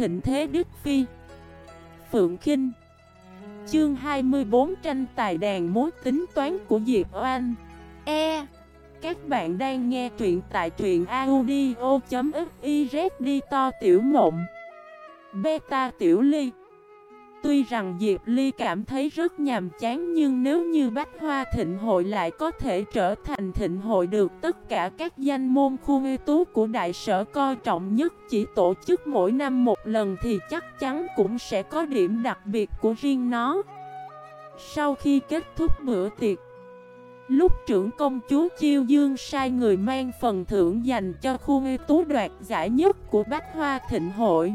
thịnh thế Đức Phi. Phượng Kinh. Chương 24 tranh tài đàn mối tính toán của Diệp Oanh. E. Các bạn đang nghe truyện tại truyện audio.xyz đi to tiểu mộng. Beta tiểu ly Tuy rằng Diệp Ly cảm thấy rất nhàm chán nhưng nếu như Bách Hoa Thịnh Hội lại có thể trở thành thịnh hội được tất cả các danh môn khu ưu tú của đại sở coi trọng nhất chỉ tổ chức mỗi năm một lần thì chắc chắn cũng sẽ có điểm đặc biệt của riêng nó. Sau khi kết thúc bữa tiệc, lúc trưởng công chúa Chiêu Dương sai người mang phần thưởng dành cho khu ưu tú đoạt giải nhất của Bách Hoa Thịnh Hội.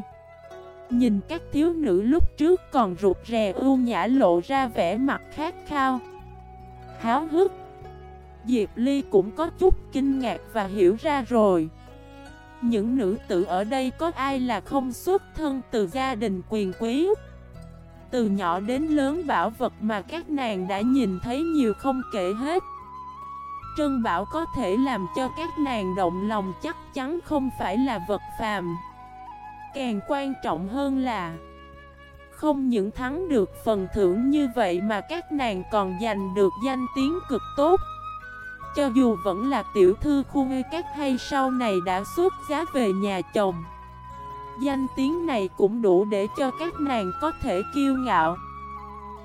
Nhìn các thiếu nữ lúc trước còn rụt rè ưu nhã lộ ra vẻ mặt khát khao. Háo hức. Diệp Ly cũng có chút kinh ngạc và hiểu ra rồi. Những nữ tử ở đây có ai là không xuất thân từ gia đình quyền quý? Từ nhỏ đến lớn bảo vật mà các nàng đã nhìn thấy nhiều không kể hết. Trân Bảo có thể làm cho các nàng động lòng chắc chắn không phải là vật phàm. Càng quan trọng hơn là Không những thắng được phần thưởng như vậy mà các nàng còn giành được danh tiếng cực tốt. Cho dù vẫn là tiểu thư khu ngư các hay sau này đã xuất giá về nhà chồng, Danh tiếng này cũng đủ để cho các nàng có thể kiêu ngạo.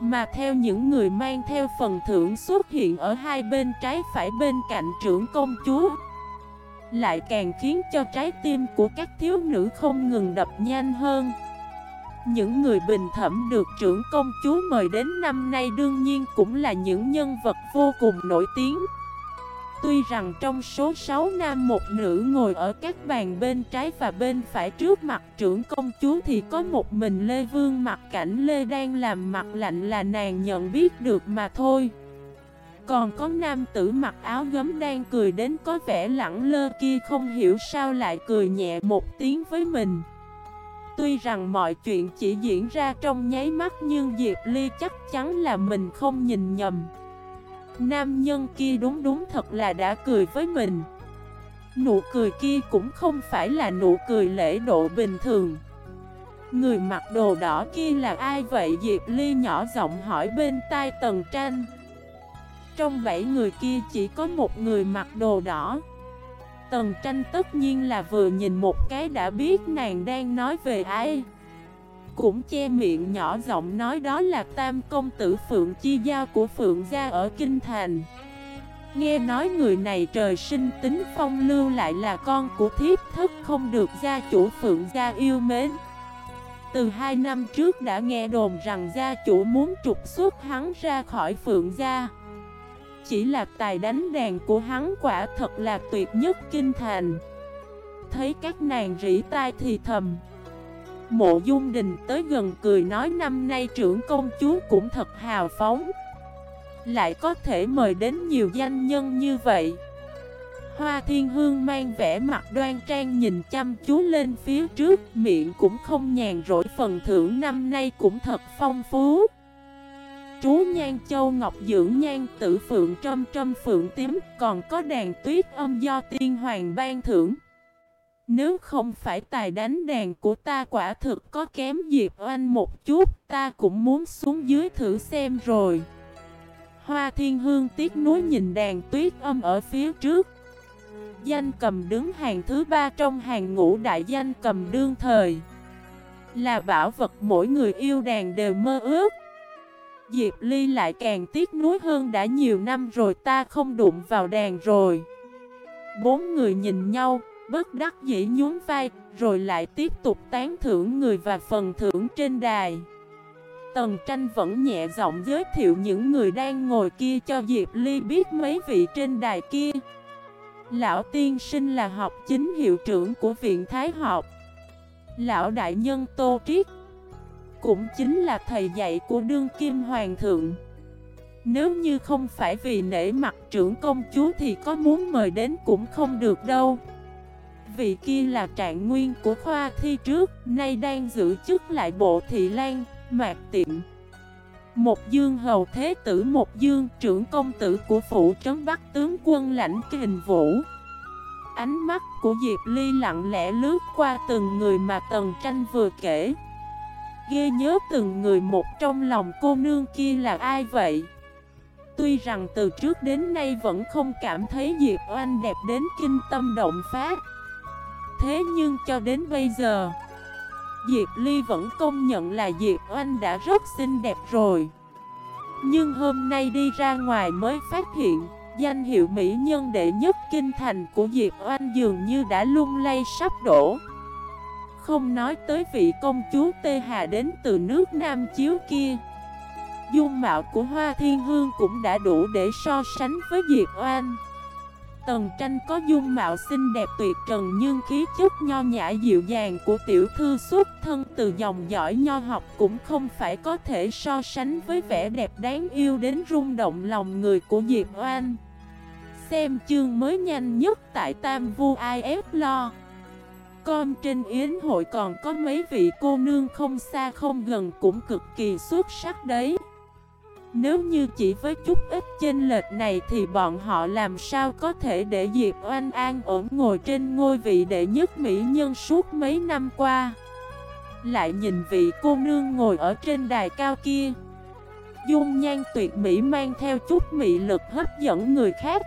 Mà theo những người mang theo phần thưởng xuất hiện ở hai bên trái phải bên cạnh trưởng công chúa lại càng khiến cho trái tim của các thiếu nữ không ngừng đập nhanh hơn. Những người bình thẩm được trưởng công chúa mời đến năm nay đương nhiên cũng là những nhân vật vô cùng nổi tiếng. Tuy rằng trong số 6 nam một nữ ngồi ở các bàn bên trái và bên phải trước mặt trưởng công chúa thì có một mình Lê Vương mặt cảnh Lê đang làm mặt lạnh là nàng nhận biết được mà thôi còn có nam tử mặc áo gấm đang cười đến có vẻ lẳng lơ kia không hiểu sao lại cười nhẹ một tiếng với mình. Tuy rằng mọi chuyện chỉ diễn ra trong nháy mắt nhưng Diệp Ly chắc chắn là mình không nhìn nhầm. Nam nhân kia đúng đúng thật là đã cười với mình. Nụ cười kia cũng không phải là nụ cười lễ độ bình thường. Người mặc đồ đỏ kia là ai vậy? Diệp Ly nhỏ giọng hỏi bên tai Tần Tranh trong bảy người kia chỉ có một người mặc đồ đỏ. Tần tranh tất nhiên là vừa nhìn một cái đã biết nàng đang nói về ai. Cũng che miệng nhỏ giọng nói đó là tam công tử Phượng Chi Giao của Phượng Gia ở Kinh Thành. Nghe nói người này trời sinh tính phong lưu lại là con của thiếp thức không được gia chủ Phượng Gia yêu mến. Từ hai năm trước đã nghe đồn rằng gia chủ muốn trục xuất hắn ra khỏi Phượng Gia chỉ là tài đánh đàn của hắn quả thật là tuyệt nhất kinh thành. Thấy các nàng rỉ tai thì thầm. Mộ dung đình tới gần cười nói năm nay trưởng công chúa cũng thật hào phóng. Lại có thể mời đến nhiều danh nhân như vậy. Hoa thiên hương mang vẻ mặt đoan trang nhìn chăm chú lên phía trước, Miệng cũng không nhàn rỗi, phần thưởng năm nay cũng thật phong phú. Trú nhan châu, ngọc dưỡng nhan, tử phượng, trâm trâm, phượng tím. Còn có đàn tuyết âm do tiên hoàng ban thưởng. Nếu không phải tài đánh đàn của ta quả thực có kém Diệp Oanh một chút, Ta cũng muốn xuống dưới thử xem rồi. Hoa thiên hương tiếc núi nhìn đàn tuyết âm ở phía trước. Danh cầm đứng hàng thứ ba trong hàng ngũ đại danh cầm đương thời. Là bảo vật mỗi người yêu đàn đều mơ ước. Diệp Ly lại càng tiếc nuối hơn đã nhiều năm rồi ta không đụng vào đàn rồi. Bốn người nhìn nhau, bất đắc dĩ nhún vai, rồi lại tiếp tục tán thưởng người và phần thưởng trên đài. Tần tranh vẫn nhẹ giọng giới thiệu những người đang ngồi kia cho Diệp Ly biết mấy vị trên đài kia. Lão tiên sinh là học chính hiệu trưởng của viện Thái học. Lão đại nhân Tô Triết cũng chính là thầy dạy của đương kim hoàng thượng. Nếu như không phải vì nể mặt trưởng công chúa thì có muốn mời đến cũng không được đâu. Vị kia là trạng nguyên của khoa thi trước Nay đang giữ chức lại bộ thị lan, mạc tiệm. Một dương hầu thế tử một dương trưởng công tử của phủ trấn bắc tướng quân lãnh kình vũ. Ánh mắt của Diệp Ly lặng lẽ lướt qua từng người mà Tần Tranh vừa kể. Ghê nhớ từng người một trong lòng cô nương kia là ai vậy? Tuy rằng từ trước đến nay vẫn không cảm thấy Diệp Oanh đẹp đến kinh tâm động phát Thế nhưng cho đến bây giờ, Diệp Ly vẫn công nhận là Diệp Oanh đã rất xinh đẹp rồi. Nhưng hôm nay đi ra ngoài mới phát hiện, Danh hiệu mỹ nhân đệ nhất kinh thành của Diệp Oanh dường như đã lung lay sắp đổ. Không nói tới vị công chúa Tê Hà đến từ nước Nam Chiếu kia Dung mạo của Hoa Thiên Hương cũng đã đủ để so sánh với Diệp Oan. Tần tranh có dung mạo xinh đẹp tuyệt trần nhưng khí chất nho nhã dịu dàng của tiểu thư xuất thân từ dòng dõi nho học cũng không phải có thể so sánh với vẻ đẹp đáng yêu đến rung động lòng người của Diệp Oan. Xem chương mới nhanh nhất tại Tam Vu IF Lo. Con trên yến hội còn có mấy vị cô nương không xa không gần cũng cực kỳ xuất sắc đấy. Nếu như chỉ với chút ít chênh lệch này thì bọn họ làm sao có thể để Diệp Oanh an ổn ngồi trên ngôi vị đệ nhất mỹ nhân suốt mấy năm qua? Lại nhìn vị cô nương ngồi ở trên đài cao kia. Dung nhan tuyệt mỹ mang theo chút mị lực hấp dẫn người khác.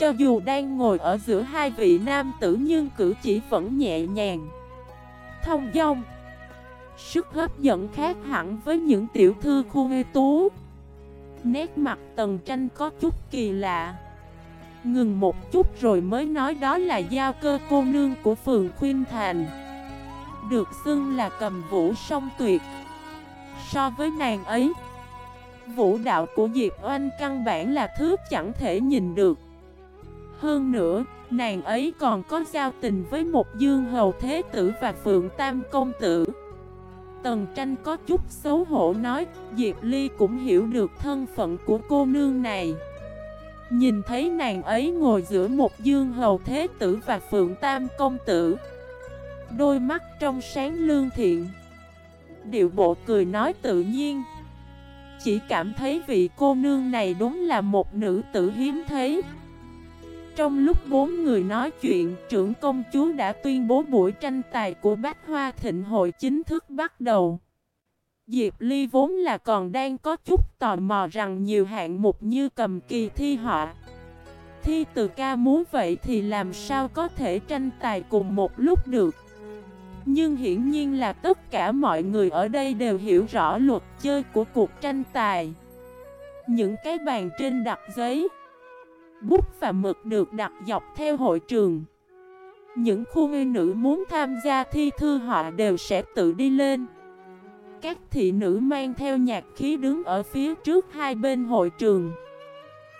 Cho dù đang ngồi ở giữa hai vị nam tử nhưng cử chỉ vẫn nhẹ nhàng, Thông dong. Sức hấp dẫn khác hẳn với những tiểu thư khu hê tú. Nét mặt tần tranh có chút kỳ lạ. Ngừng một chút rồi mới nói đó là giao cơ cô nương của phường Khuyên Thành. Được xưng là cầm vũ song tuyệt. So với nàng ấy, Vũ đạo của Diệp Oanh căn bản là thứ chẳng thể nhìn được. Hơn nữa, nàng ấy còn có giao tình với một dương hầu thế tử và phượng tam công tử. Tần tranh có chút xấu hổ nói Diệp Ly cũng hiểu được thân phận của cô nương này. Nhìn thấy nàng ấy ngồi giữa một dương hầu thế tử và phượng tam công tử Đôi mắt trong sáng lương thiện. Điệu bộ cười nói tự nhiên Chỉ cảm thấy vị cô nương này đúng là một nữ tử hiếm thấy trong lúc bốn người nói chuyện, trưởng công chúa đã tuyên bố buổi tranh tài của Bách Hoa Thịnh Hội chính thức bắt đầu. Diệp Ly vốn là còn đang có chút tò mò rằng nhiều hạng mục như cầm kỳ thi họa. Thi từ ca múa vậy thì làm sao có thể tranh tài cùng một lúc được. Nhưng hiển nhiên là tất cả mọi người ở đây đều hiểu rõ luật chơi của cuộc tranh tài. Những cái bàn trên đặt giấy Bút và mực được đặt dọc theo hội trường. Những khu ngư nữ muốn tham gia thi thư họ đều sẽ tự đi lên. Các thị nữ mang theo nhạc khí đứng ở phía trước hai bên hội trường.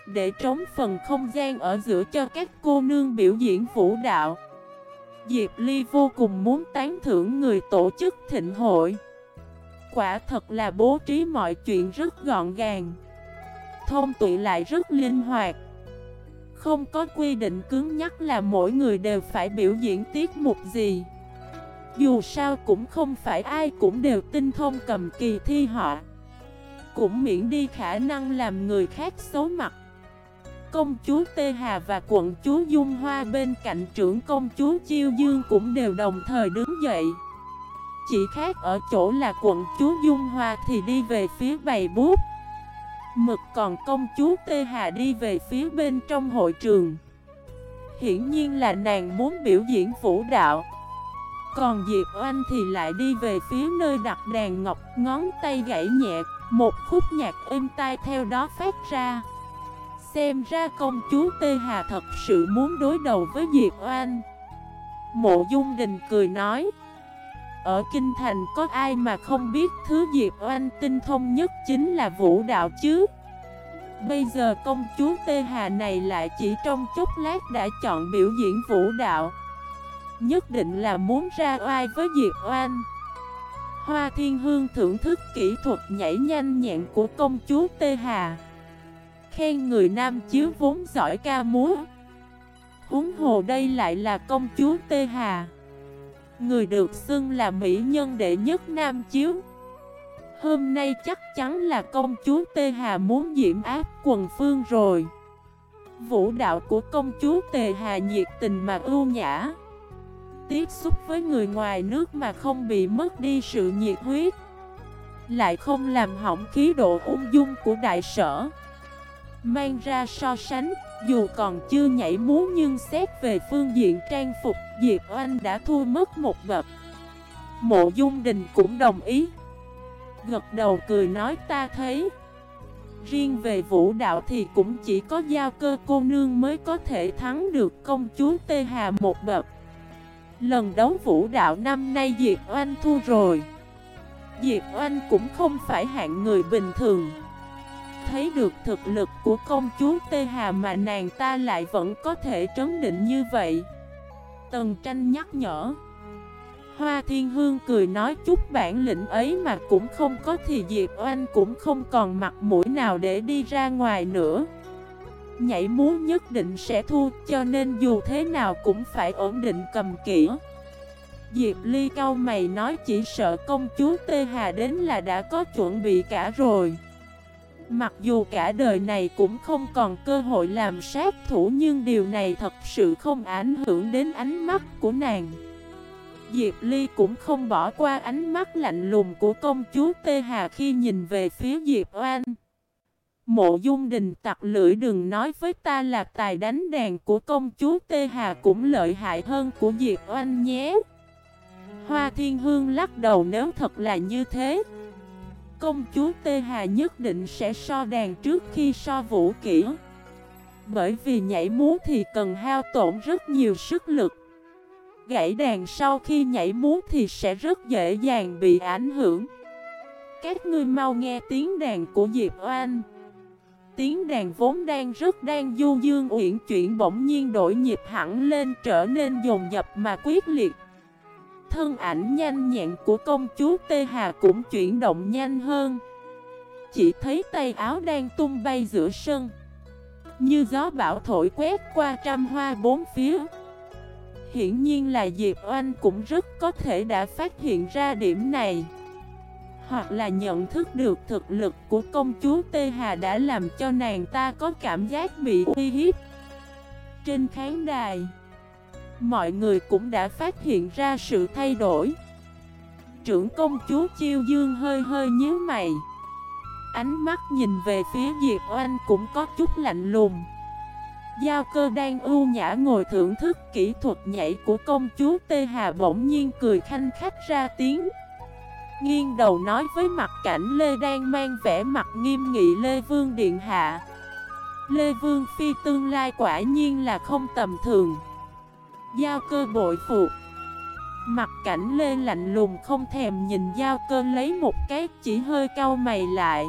Để trống phần không gian ở giữa cho các cô nương biểu diễn vũ đạo, Diệp Ly vô cùng muốn tán thưởng người tổ chức thịnh hội. Quả thật là bố trí mọi chuyện rất gọn gàng, Thông tụy lại rất linh hoạt không có quy định cứng nhắc là mỗi người đều phải biểu diễn tiết mục gì. Dù sao cũng không phải ai cũng đều tinh thông cầm kỳ thi họ Cũng miễn đi khả năng làm người khác xấu mặt. Công chúa Tê Hà và quận chúa Dung Hoa bên cạnh trưởng công chúa Chiêu Dương cũng đều đồng thời đứng dậy. Chỉ khác ở chỗ là quận chúa Dung Hoa thì đi về phía bầy bút Mực còn công chúa Tê Hà đi về phía bên trong hội trường. Hiển nhiên là nàng muốn biểu diễn vũ đạo. Còn Diệp Oanh thì lại đi về phía nơi đặt đàn ngọc, Ngón tay gãy nhẹ, Một khúc nhạc êm tai theo đó phát ra. Xem ra công chúa Tê Hà thật sự muốn đối đầu với Diệp Oanh. Mộ Dung Đình cười nói ở Kinh Thành có ai mà không biết thứ Diệp Oanh tinh thông nhất chính là vũ đạo chứ? Bây giờ công chúa Tê Hà này lại chỉ trong chốc lát đã chọn biểu diễn vũ đạo. Nhất định là muốn ra oai với Diệp Oanh. Hoa Thiên Hương thưởng thức kỹ thuật nhảy nhanh nhẹn của công chúa Tê Hà. Khen người nam chiếu vốn giỏi ca múa. Húng hồ đây lại là công chúa Tê Hà. Người được xưng là mỹ nhân đệ nhất Nam Chiếu. Hôm nay chắc chắn là công chúa Tê Hà muốn diễm áp quần phương rồi. Vũ đạo của công chúa Tề Hà nhiệt tình mà ưu nhã. Tiếp xúc với người ngoài nước mà không bị mất đi sự nhiệt huyết. Lại không làm hỏng khí độ ung dung của đại sở. Mang ra so sánh, dù còn chưa nhảy múa nhưng xét về phương diện trang phục Diệp Oanh đã thua mất một bậc. Mộ Dung Đình cũng đồng ý. Gật đầu cười nói ta thấy Riêng về vũ đạo thì cũng chỉ có giao cơ cô nương mới có thể thắng được công chúa Tê Hà một bậc. Lần đấu vũ đạo năm nay Diệp Oanh thua rồi. Diệp Oanh cũng không phải hạng người bình thường. Thấy được thực lực của công chúa Tê Hà mà nàng ta lại vẫn có thể trấn định như vậy. Tần tranh nhắc nhở. Hoa Thiên Hương cười nói chút bản lĩnh ấy mà cũng không có thì Diệp Oanh cũng không còn mặt mũi nào để đi ra ngoài nữa. Nhảy múa nhất định sẽ thua, cho nên dù thế nào cũng phải ổn định cầm kỹ Diệp Ly cao mày nói chỉ sợ công chúa Tê Hà đến là đã có chuẩn bị cả rồi. Mặc dù cả đời này cũng không còn cơ hội làm sát thủ, nhưng điều này thật sự không ảnh hưởng đến ánh mắt của nàng Diệp Ly cũng không bỏ qua ánh mắt lạnh lùng của công chúa Tê Hà khi nhìn về phía Diệp Oan. Mộ dung đình, tặc lưỡi đừng nói với ta là tài đánh đàn của công chúa Tê Hà cũng lợi hại hơn của Diệp Oanh nhé. Hoa Thiên Hương lắc đầu, nếu thật là như thế. Công chúa Tê Hà nhất định sẽ so đàn trước khi so vũ kỹ. Bởi vì nhảy múa thì cần hao tổn rất nhiều sức lực. Gãy đàn sau khi nhảy múa thì sẽ rất dễ dàng bị ảnh hưởng. Các ngươi mau nghe tiếng đàn của Diệp Oanh. Tiếng đàn vốn đang rất đang du dương uyển chuyển bỗng nhiên đổi nhịp hẳn lên trở nên dồn dập mà quyết liệt. Thân ảnh nhanh nhẹn của công chúa Tê Hà cũng chuyển động nhanh hơn. Chỉ thấy tay áo đang tung bay giữa sân, Như gió bão thổi quét qua trăm hoa bốn phía. Hiển nhiên là Diệp Oanh cũng rất có thể đã phát hiện ra điểm này, Hoặc là nhận thức được thực lực của công chúa Tê Hà đã làm cho nàng ta có cảm giác bị uy hiếp. Trên khán đài Mọi người cũng đã phát hiện ra sự thay đổi. Trưởng công chúa Chiêu Dương hơi hơi nhíu mày. Ánh mắt nhìn về phía Diệp Oanh cũng có chút lạnh lùng. Giao cơ đang ưu nhã ngồi thưởng thức kỹ thuật nhảy của công chúa Tê Hà bỗng nhiên cười khanh khách ra tiếng. Nghiêng đầu nói với mặt cảnh Lê đang mang vẻ mặt nghiêm nghị Lê Vương Điện Hạ. Lê Vương Phi tương lai quả nhiên là không tầm thường. Giao cơ bội phục Mặt cảnh Lê lạnh lùng không thèm nhìn giao cơ lấy một cái, chỉ hơi cau mày lại.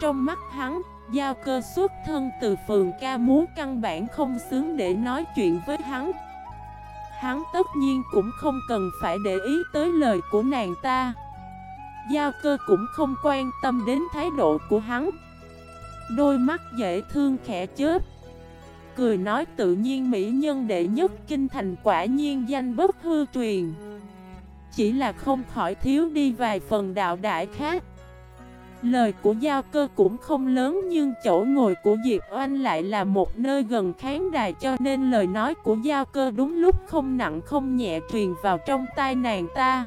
Trong mắt hắn, Giao cơ xuất thân từ phường ca múa căn bản không xứng để nói chuyện với hắn. Hắn tất nhiên cũng không cần phải để ý tới lời của nàng ta. Giao cơ cũng không quan tâm đến thái độ của hắn. Đôi mắt dễ thương khẽ chớp. Cười nói tự nhiên mỹ nhân đệ nhất kinh thành quả nhiên danh bất hư truyền Chỉ là không khỏi thiếu đi vài phần đạo đại khác Lời của giao cơ cũng không lớn nhưng chỗ ngồi của Diệp Oanh lại là một nơi gần khán đài cho nên lời nói của giao cơ đúng lúc không nặng không nhẹ truyền vào trong tai nàng ta.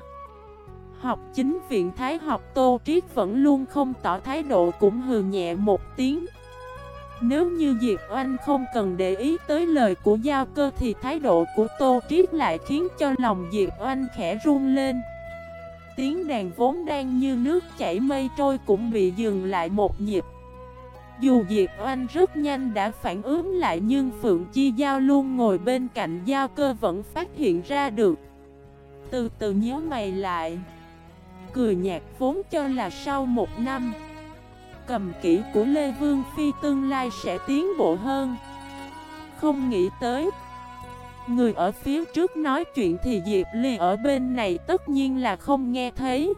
Học chính viện Thái học Tô Triết vẫn luôn không tỏ thái độ cũng hừ nhẹ một tiếng. Nếu như Diệp Oanh không cần để ý tới lời của giao cơ thì thái độ của Tô Triết lại khiến cho lòng Diệp Oanh khẽ run lên. Tiếng đàn vốn đang như nước chảy mây trôi cũng bị dừng lại một nhịp. Dù Diệp Oanh rất nhanh đã phản ứng lại nhưng Phượng Chi Giao luôn ngồi bên cạnh Giao cơ vẫn phát hiện ra được. Từ từ nhớ mày lại. Cười nhạt vốn cho là sau một năm Cầm kỹ của Lê Vương Phi tương lai sẽ tiến bộ hơn. Không nghĩ tới. Người ở phía trước nói chuyện thì Diệp Ly ở bên này tất nhiên là không nghe thấy.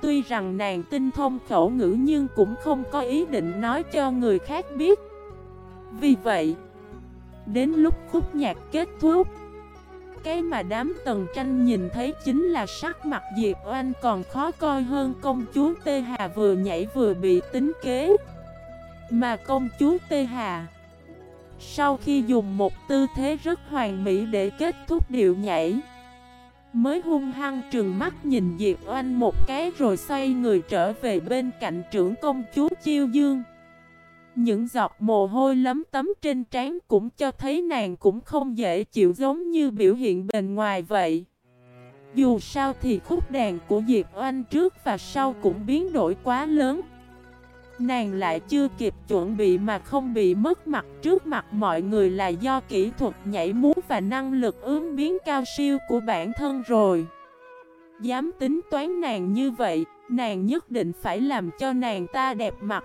Tuy rằng nàng tinh thông khẩu ngữ nhưng cũng không có ý định nói cho người khác biết. Vì vậy, Đến lúc khúc nhạc kết thúc cái mà đám tần tranh nhìn thấy chính là sắc mặt Diệp Oanh còn khó coi hơn công chúa Tê Hà vừa nhảy vừa bị tính kế. Mà công chúa Tê Hà, Sau khi dùng một tư thế rất hoàn mỹ để kết thúc điệu nhảy, Mới hung hăng trừng mắt nhìn Diệp Oanh một cái rồi xoay người trở về bên cạnh trưởng công chúa Chiêu Dương. Những giọt mồ hôi lấm tấm trên trán cũng cho thấy nàng cũng không dễ chịu giống như biểu hiện bên ngoài vậy Dù sao thì khúc đàn của Diệp Oanh trước và sau cũng biến đổi quá lớn Nàng lại chưa kịp chuẩn bị mà không bị mất mặt trước mặt mọi người là do kỹ thuật nhảy múa và năng lực ứng biến cao siêu của bản thân rồi. Dám tính toán nàng như vậy, nàng nhất định phải làm cho nàng ta đẹp mặt.